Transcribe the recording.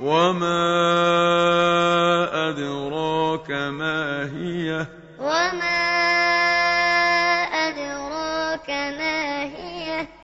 وَمَا أَدْرَاكَ مَا هي وَمَا أَدْرَاكَ مَا هي